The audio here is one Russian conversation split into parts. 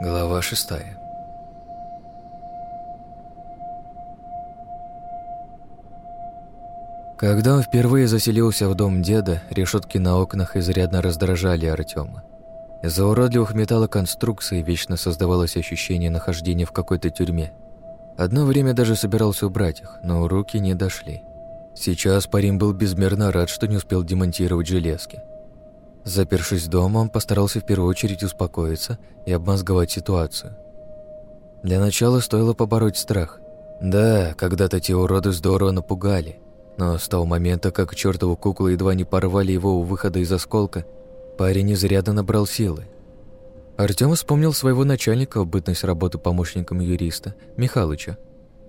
Глава шестая. Когда он впервые заселился в дом деда, решетки на окнах изрядно раздражали Артема. Из-за уродливых металлоконструкций вечно создавалось ощущение нахождения в какой-то тюрьме. Одно время даже собирался убрать их, но руки не дошли. Сейчас парень был безмерно рад, что не успел демонтировать железки. Запершись дома, он постарался в первую очередь успокоиться и обмозговать ситуацию. Для начала стоило побороть страх. Да, когда-то те уроды здорово напугали, но с того момента, как чертову куклу едва не порвали его у выхода из осколка, парень изрядно набрал силы. Артём вспомнил своего начальника в бытность работы помощником юриста, Михалыча.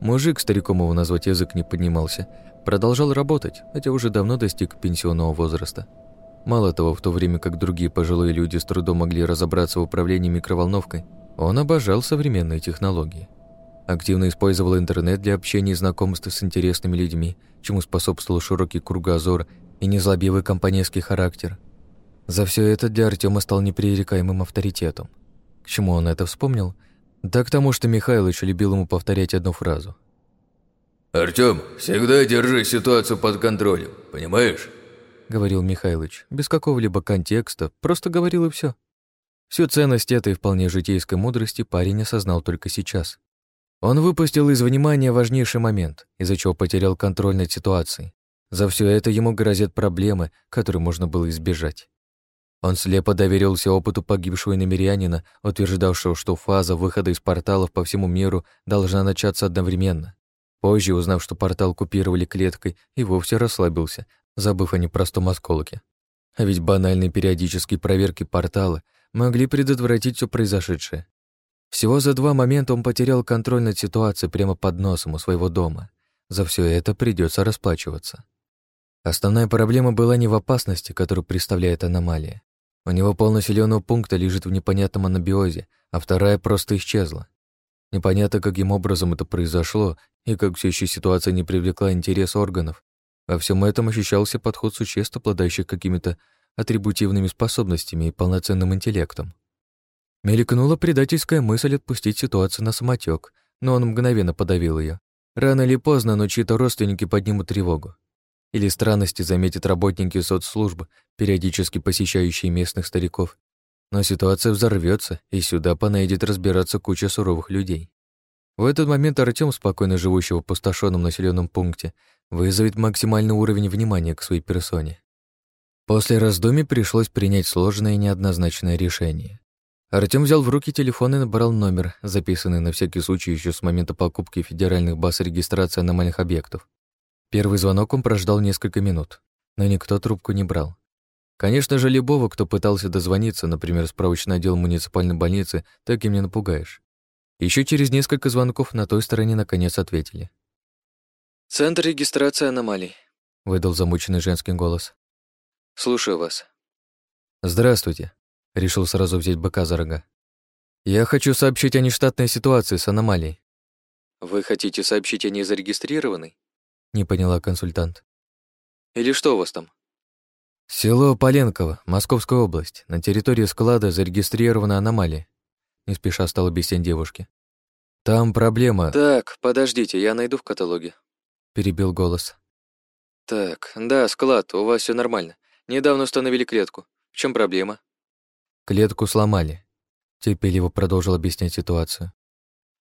Мужик, стариком его назвать язык не поднимался, продолжал работать, хотя уже давно достиг пенсионного возраста – Мало того, в то время как другие пожилые люди с трудом могли разобраться в управлении микроволновкой, он обожал современные технологии. Активно использовал интернет для общения и знакомства с интересными людьми, чему способствовал широкий кругозор и незлобивый компанейский характер. За все это для Артема стал непререкаемым авторитетом. К чему он это вспомнил? Да к тому, что Михаил еще любил ему повторять одну фразу. «Артём, всегда держи ситуацию под контролем, понимаешь?» — говорил Михайлович, без какого-либо контекста, просто говорил и все. Всю ценность этой вполне житейской мудрости парень осознал только сейчас. Он выпустил из внимания важнейший момент, из-за чего потерял контроль над ситуацией. За все это ему грозят проблемы, которые можно было избежать. Он слепо доверился опыту погибшего намерянина, утверждавшего, что фаза выхода из порталов по всему миру должна начаться одновременно. Позже, узнав, что портал купировали клеткой, и вовсе расслабился, забыв о непростом осколке. А ведь банальные периодические проверки портала могли предотвратить все произошедшее. Всего за два момента он потерял контроль над ситуацией прямо под носом у своего дома. За все это придется расплачиваться. Основная проблема была не в опасности, которую представляет аномалия. У него полностью пункта лежит в непонятном анабиозе, а вторая просто исчезла. Непонятно, каким образом это произошло и как все еще ситуация не привлекла интерес органов, во всем этом ощущался подход существ, обладающих какими-то атрибутивными способностями и полноценным интеллектом. Мелькнула предательская мысль отпустить ситуацию на самотек, но он мгновенно подавил ее. Рано или поздно, но чьи-то родственники поднимут тревогу. Или странности заметят работники соцслужбы, периодически посещающие местных стариков. Но ситуация взорвется, и сюда понайдет разбираться куча суровых людей. В этот момент артем спокойно живущего в опустошенном населенном пункте, вызовет максимальный уровень внимания к своей персоне. После раздумий пришлось принять сложное и неоднозначное решение. Артём взял в руки телефон и набрал номер, записанный на всякий случай еще с момента покупки федеральных баз регистрации аномальных объектов. Первый звонок он прождал несколько минут, но никто трубку не брал. Конечно же, любого, кто пытался дозвониться, например, справочный отдел муниципальной больницы, так и не напугаешь. Еще через несколько звонков на той стороне наконец ответили. Центр регистрации аномалий», — выдал замученный женский голос. «Слушаю вас». «Здравствуйте», — решил сразу взять быка за рога. «Я хочу сообщить о нештатной ситуации с аномалией». «Вы хотите сообщить о незарегистрированной?» — не поняла консультант. «Или что у вас там?» «Село Поленково, Московская область. На территории склада зарегистрирована аномалия», — не спеша стал объяснять девушке. «Там проблема...» «Так, подождите, я найду в каталоге», перебил голос. «Так, да, склад, у вас все нормально. Недавно установили клетку. В чем проблема?» «Клетку сломали», — Теперь его продолжил объяснять ситуацию.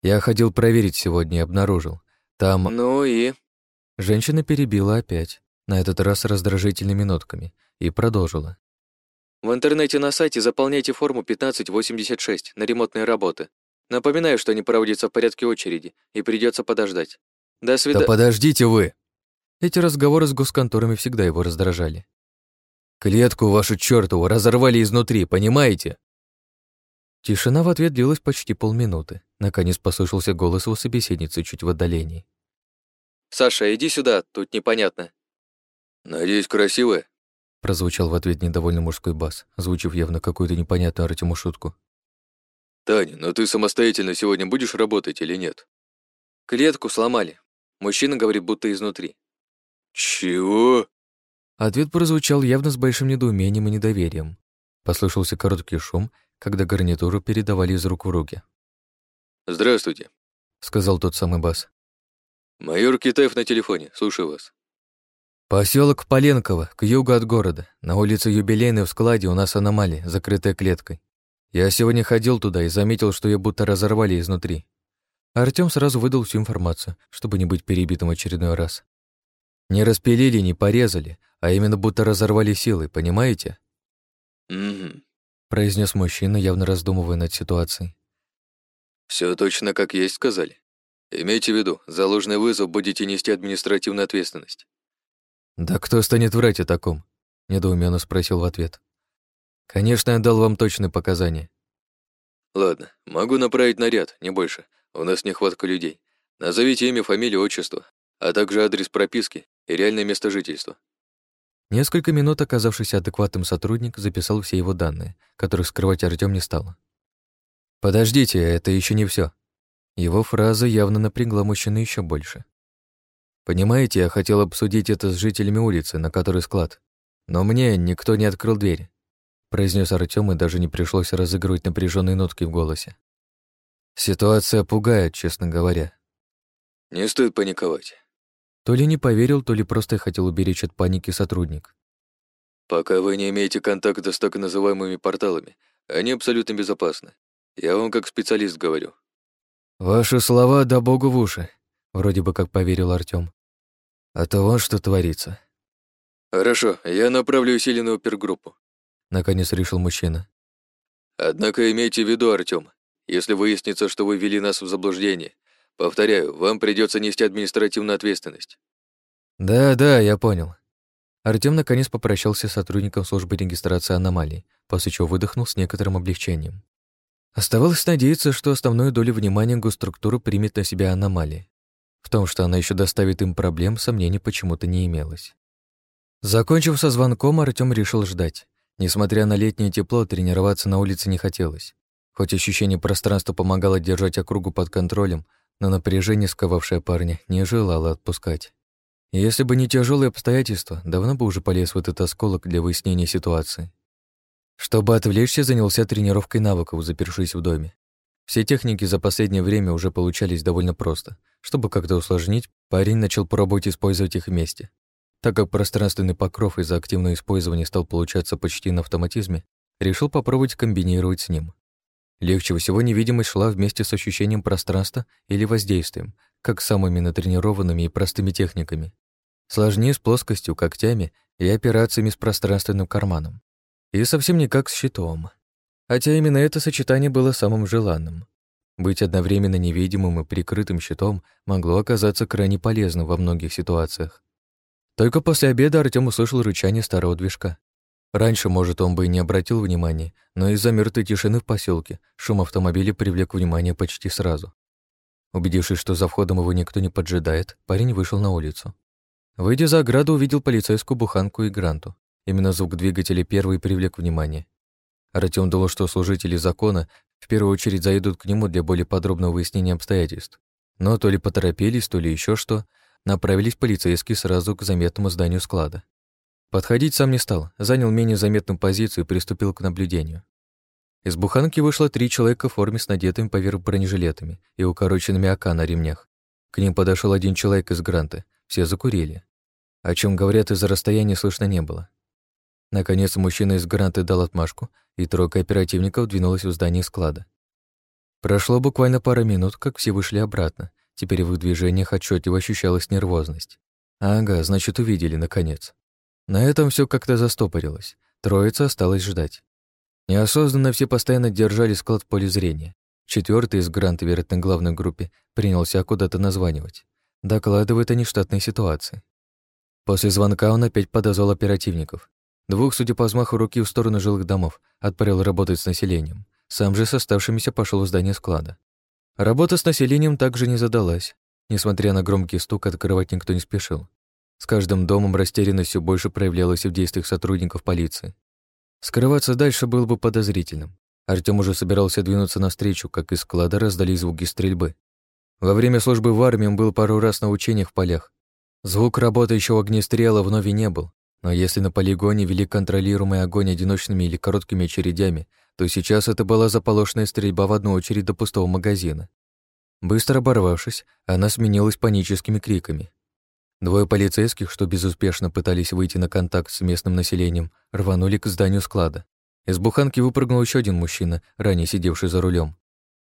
«Я ходил проверить сегодня и обнаружил. Там...» «Ну и...» Женщина перебила опять, на этот раз раздражительными нотками, и продолжила. «В интернете на сайте заполняйте форму 1586 на ремонтные работы. Напоминаю, что они проводятся в порядке очереди, и придется подождать. До свидания. Да подождите вы. Эти разговоры с госконторами всегда его раздражали. Клетку вашу чертову разорвали изнутри, понимаете? Тишина в ответ длилась почти полминуты. Наконец послышался голос его собеседницы чуть в отдалении. «Саша, иди сюда, тут непонятно». «Надеюсь, красивая?» Прозвучал в ответ недовольный мужской бас, звучив явно какую-то непонятную Артему шутку. «Таня, но ты самостоятельно сегодня будешь работать или нет?» «Клетку сломали, Мужчина говорит, будто изнутри. «Чего?» Ответ прозвучал явно с большим недоумением и недоверием. Послышался короткий шум, когда гарнитуру передавали из рук в руки. «Здравствуйте», — сказал тот самый бас. «Майор Китаев на телефоне, слушаю вас». Поселок Поленково, к югу от города. На улице Юбилейной в складе у нас аномалия, закрытая клеткой. Я сегодня ходил туда и заметил, что ее будто разорвали изнутри. Артём сразу выдал всю информацию, чтобы не быть перебитым очередной раз. Не распилили, не порезали, а именно будто разорвали силы, понимаете? «Угу», — произнес мужчина, явно раздумывая над ситуацией. Всё точно как есть сказали. Имейте в виду, за ложный вызов будете нести административную ответственность». «Да кто станет врать о таком?» — недоуменно спросил в ответ. «Конечно, я дал вам точные показания». «Ладно, могу направить наряд, не больше, у нас нехватка людей. Назовите имя, фамилию, отчество, а также адрес прописки и реальное место жительства». Несколько минут оказавшийся адекватным сотрудник записал все его данные, которых скрывать Артём не стал. «Подождите, это еще не все. Его фраза явно напрягла мужчину еще больше. «Понимаете, я хотел обсудить это с жителями улицы, на которой склад. Но мне никто не открыл дверь», — произнес Артём, и даже не пришлось разыгрывать напряженные нотки в голосе. Ситуация пугает, честно говоря. Не стоит паниковать. То ли не поверил, то ли просто хотел уберечь от паники сотрудник. Пока вы не имеете контакта с так называемыми порталами, они абсолютно безопасны. Я вам как специалист говорю. Ваши слова да богу в уши, вроде бы как поверил Артём. А то вот что творится. Хорошо, я направлю усиленную опергруппу. Наконец решил мужчина. Однако имейте в виду, Артём, если выяснится, что вы ввели нас в заблуждение. Повторяю, вам придется нести административную ответственность». «Да-да, я понял». Артём наконец попрощался с сотрудником службы регистрации аномалий, после чего выдохнул с некоторым облегчением. Оставалось надеяться, что основную долю внимания госструктуры примет на себя Аномалия, В том, что она еще доставит им проблем, сомнений почему-то не имелось. Закончив со звонком, Артём решил ждать. Несмотря на летнее тепло, тренироваться на улице не хотелось. Хоть ощущение пространства помогало держать округу под контролем, но напряжение, сковавшее парня, не желало отпускать. Если бы не тяжелые обстоятельства, давно бы уже полез в этот осколок для выяснения ситуации. Чтобы отвлечься, занялся тренировкой навыков, запершись в доме. Все техники за последнее время уже получались довольно просто. Чтобы как-то усложнить, парень начал пробовать использовать их вместе. Так как пространственный покров из-за активного использования стал получаться почти на автоматизме, решил попробовать комбинировать с ним. Легче всего невидимость шла вместе с ощущением пространства или воздействием, как самыми натренированными и простыми техниками. Сложнее с плоскостью, когтями и операциями с пространственным карманом. И совсем не как с щитом. Хотя именно это сочетание было самым желанным. Быть одновременно невидимым и прикрытым щитом могло оказаться крайне полезным во многих ситуациях. Только после обеда Артём услышал рычание старого движка. Раньше, может, он бы и не обратил внимания, но из-за мертвой тишины в поселке шум автомобиля привлек внимание почти сразу. Убедившись, что за входом его никто не поджидает, парень вышел на улицу. Выйдя за ограду, увидел полицейскую буханку и гранту. Именно звук двигателя первый привлек внимание. Артём думал, что служители закона в первую очередь заедут к нему для более подробного выяснения обстоятельств. Но то ли поторопились, то ли еще что, направились полицейские сразу к заметному зданию склада. Подходить сам не стал, занял менее заметную позицию и приступил к наблюдению. Из буханки вышло три человека в форме с надетыми поверх бронежилетами и укороченными АК на ремнях. К ним подошел один человек из Гранта. Все закурили. О чем говорят из-за расстояния слышно не было. Наконец мужчина из Гранта дал отмашку, и тройка оперативников двинулась у здания склада. Прошло буквально пара минут, как все вышли обратно. Теперь в их движениях отчетливо ощущалась нервозность. Ага, значит, увидели, наконец. На этом все как-то застопорилось. Троица осталась ждать. Неосознанно все постоянно держали склад в поле зрения. Четвертый из грант, вероятно, главной группе, принялся куда-то названивать. Докладывает о нештатной ситуации. После звонка он опять подозвал оперативников. Двух, судя по взмаху руки в сторону жилых домов, отправил работать с населением. Сам же с оставшимися пошел в здание склада. Работа с населением также не задалась. Несмотря на громкий стук, открывать никто не спешил. С каждым домом растерянностью больше проявлялось в действиях сотрудников полиции. Скрываться дальше было бы подозрительным. Артём уже собирался двинуться навстречу, как из склада раздались звуки стрельбы. Во время службы в армии он был пару раз на учениях в полях. Звук работающего огнестрела вновь не был, но если на полигоне вели контролируемый огонь одиночными или короткими очередями, то сейчас это была заполошная стрельба в одну очередь до пустого магазина. Быстро оборвавшись, она сменилась паническими криками. Двое полицейских, что безуспешно пытались выйти на контакт с местным населением, рванули к зданию склада. Из буханки выпрыгнул еще один мужчина, ранее сидевший за рулем.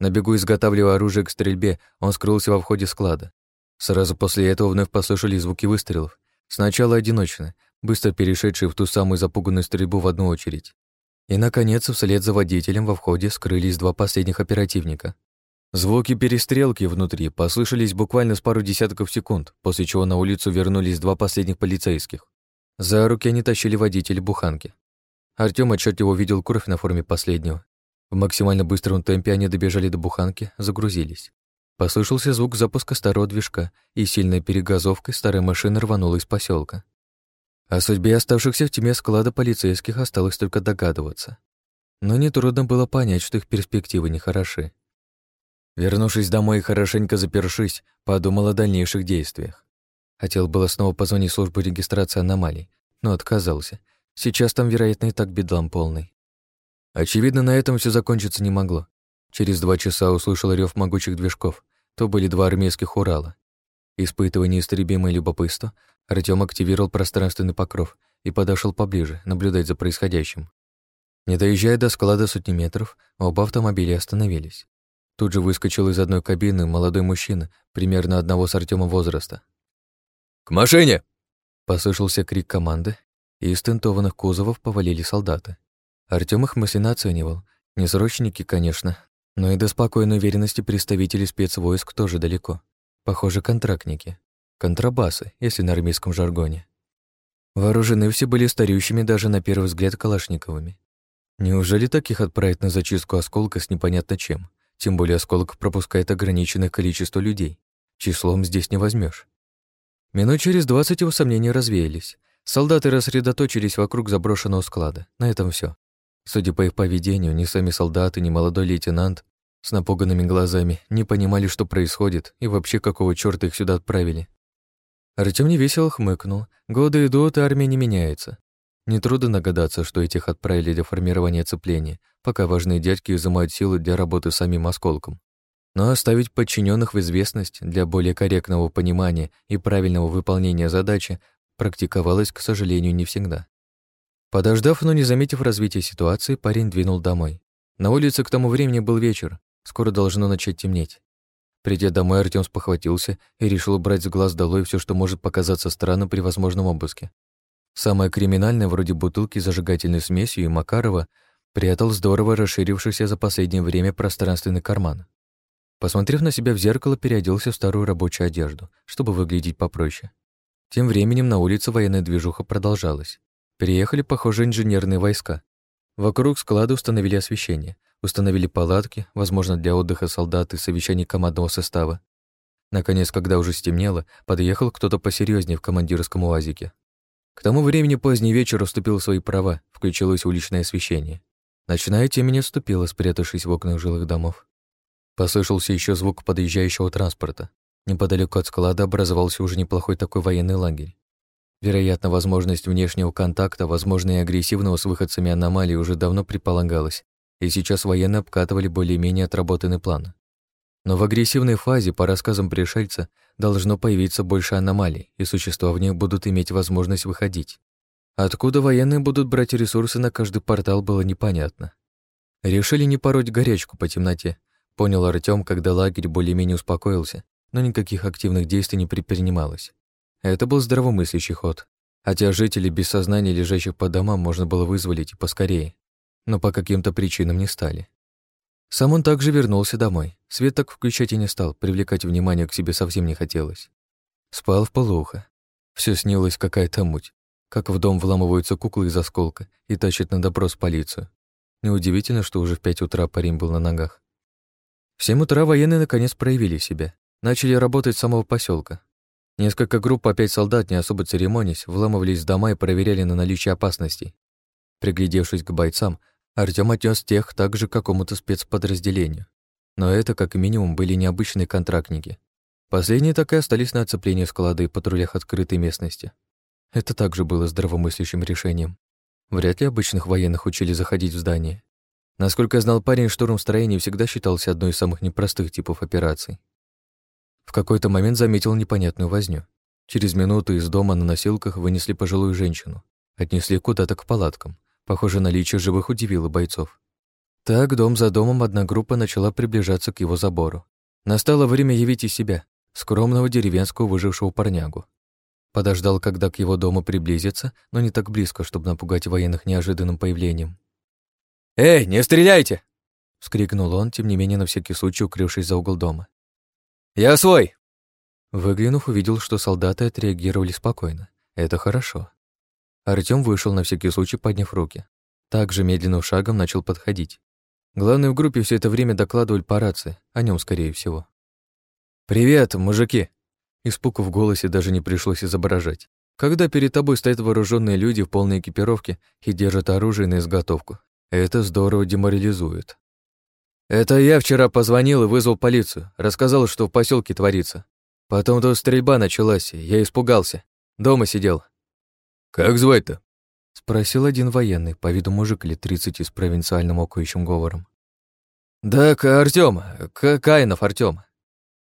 На бегу изготавливая оружие к стрельбе, он скрылся во входе склада. Сразу после этого вновь послышали звуки выстрелов. Сначала одиночные, быстро перешедшие в ту самую запуганную стрельбу в одну очередь. И, наконец, вслед за водителем во входе скрылись два последних оперативника. Звуки перестрелки внутри послышались буквально с пару десятков секунд, после чего на улицу вернулись два последних полицейских. За руки они тащили водителя буханки. Артём отчётливо видел кровь на форме последнего. В максимально быстром темпе они добежали до буханки, загрузились. Послышался звук запуска старого движка, и сильной перегазовкой старая машина рванула из поселка. О судьбе оставшихся в тьме склада полицейских осталось только догадываться. Но нетрудно было понять, что их перспективы нехороши. Вернувшись домой и хорошенько запершись, подумал о дальнейших действиях. Хотел было снова позвонить службу регистрации аномалий, но отказался. Сейчас там, вероятно, и так бедлам полный. Очевидно, на этом все закончиться не могло. Через два часа услышал рев могучих движков. То были два армейских Урала. Испытывая неистребимое любопытство, Артем активировал пространственный покров и подошел поближе, наблюдать за происходящим. Не доезжая до склада сотни метров, оба автомобиля остановились. Тут же выскочил из одной кабины молодой мужчина, примерно одного с Артёмом возраста. «К машине!» Послышался крик команды, и из тентованных кузовов повалили солдаты. Артём их мысленно оценивал. Не срочники, конечно, но и до спокойной уверенности представители спецвойск тоже далеко. Похоже, контрактники. Контрабасы, если на армейском жаргоне. Вооружены все были стареющими даже на первый взгляд калашниковыми. Неужели таких отправят на зачистку осколка с непонятно чем? Тем более осколок пропускает ограниченное количество людей. Числом здесь не возьмешь. Минут через двадцать его сомнения развеялись. Солдаты рассредоточились вокруг заброшенного склада. На этом все. Судя по их поведению, ни сами солдаты, ни молодой лейтенант с напуганными глазами не понимали, что происходит и вообще какого черта их сюда отправили. Артём невесело хмыкнул. Годы идут, и армия не меняется. Нетрудно догадаться, что этих отправили для формирования цепления, пока важные дядьки изымают силы для работы самим осколком. Но оставить подчиненных в известность для более корректного понимания и правильного выполнения задачи практиковалось, к сожалению, не всегда. Подождав, но не заметив развития ситуации, парень двинул домой. На улице к тому времени был вечер, скоро должно начать темнеть. Придя домой, Артём спохватился и решил убрать с глаз долой все, что может показаться странным при возможном обыске. Самое криминальное, вроде бутылки с зажигательной смесью и Макарова, Прятал здорово расширившийся за последнее время пространственный карман. Посмотрев на себя в зеркало, переоделся в старую рабочую одежду, чтобы выглядеть попроще. Тем временем на улице военная движуха продолжалась. Переехали, похоже, инженерные войска. Вокруг склада установили освещение, установили палатки, возможно, для отдыха солдат и совещаний командного состава. Наконец, когда уже стемнело, подъехал кто-то посерьезнее в командирском уазике. К тому времени поздний вечер уступил свои права, включилось уличное освещение. Ночная тень не отступила, спрятавшись в окнах жилых домов. Послышался еще звук подъезжающего транспорта. Неподалеку от склада образовался уже неплохой такой военный лагерь. Вероятно, возможность внешнего контакта, возможно, и агрессивного с выходцами аномалии уже давно предполагалась, и сейчас военные обкатывали более-менее отработанный план. Но в агрессивной фазе, по рассказам пришельца, должно появиться больше аномалий, и существа в них будут иметь возможность выходить. Откуда военные будут брать ресурсы на каждый портал, было непонятно. Решили не пороть горячку по темноте, понял Артём, когда лагерь более-менее успокоился, но никаких активных действий не предпринималось. Это был здравомыслящий ход. Хотя жителей без сознания, лежащих по домам, можно было вызволить и поскорее. Но по каким-то причинам не стали. Сам он также вернулся домой. Свет так включать и не стал, привлекать внимание к себе совсем не хотелось. Спал в полуха. Все снилось какая-то муть как в дом вламываются куклы из осколка и тащат на допрос полицию. Неудивительно, что уже в пять утра Парим был на ногах. В семь утра военные наконец проявили себя. Начали работать с самого поселка. Несколько групп по пять солдат, не особо церемонясь, вламывались в дома и проверяли на наличие опасностей. Приглядевшись к бойцам, Артём отнес тех также к какому-то спецподразделению. Но это, как минимум, были необычные контрактники. Последние так и остались на оцеплении склада и патрулях открытой местности. Это также было здравомыслящим решением. Вряд ли обычных военных учили заходить в здание. Насколько знал парень, штурм строений всегда считался одной из самых непростых типов операций. В какой-то момент заметил непонятную возню. Через минуту из дома на носилках вынесли пожилую женщину. Отнесли куда-то к палаткам. Похоже, наличие живых удивило бойцов. Так дом за домом одна группа начала приближаться к его забору. Настало время явить из себя скромного деревенского выжившего парнягу. Подождал, когда к его дому приблизится, но не так близко, чтобы напугать военных неожиданным появлением. «Эй, не стреляйте!» — вскрикнул он, тем не менее на всякий случай укрывшись за угол дома. «Я свой!» Выглянув, увидел, что солдаты отреагировали спокойно. Это хорошо. Артём вышел на всякий случай, подняв руки. Также медленным шагом начал подходить. Главный в группе все это время докладывали по рации, о нем, скорее всего. «Привет, мужики!» Испугу в голосе даже не пришлось изображать. Когда перед тобой стоят вооруженные люди в полной экипировке и держат оружие на изготовку, это здорово деморализует. Это я вчера позвонил и вызвал полицию, рассказал, что в поселке творится. Потом то стрельба началась, и я испугался. Дома сидел. «Как звать-то?» — спросил один военный, по виду мужик лет тридцати с провинциальным окующим говором. «Да, Артём, Кайнов Артём»,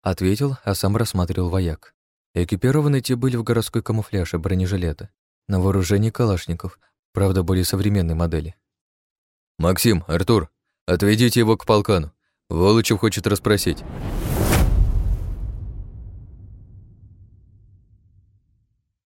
Ответил, а сам рассматривал вояк. Экипированы те были в городской камуфляже, бронежилета. На вооружении калашников, правда, более современной модели. «Максим, Артур, отведите его к полкану. Волочев хочет расспросить».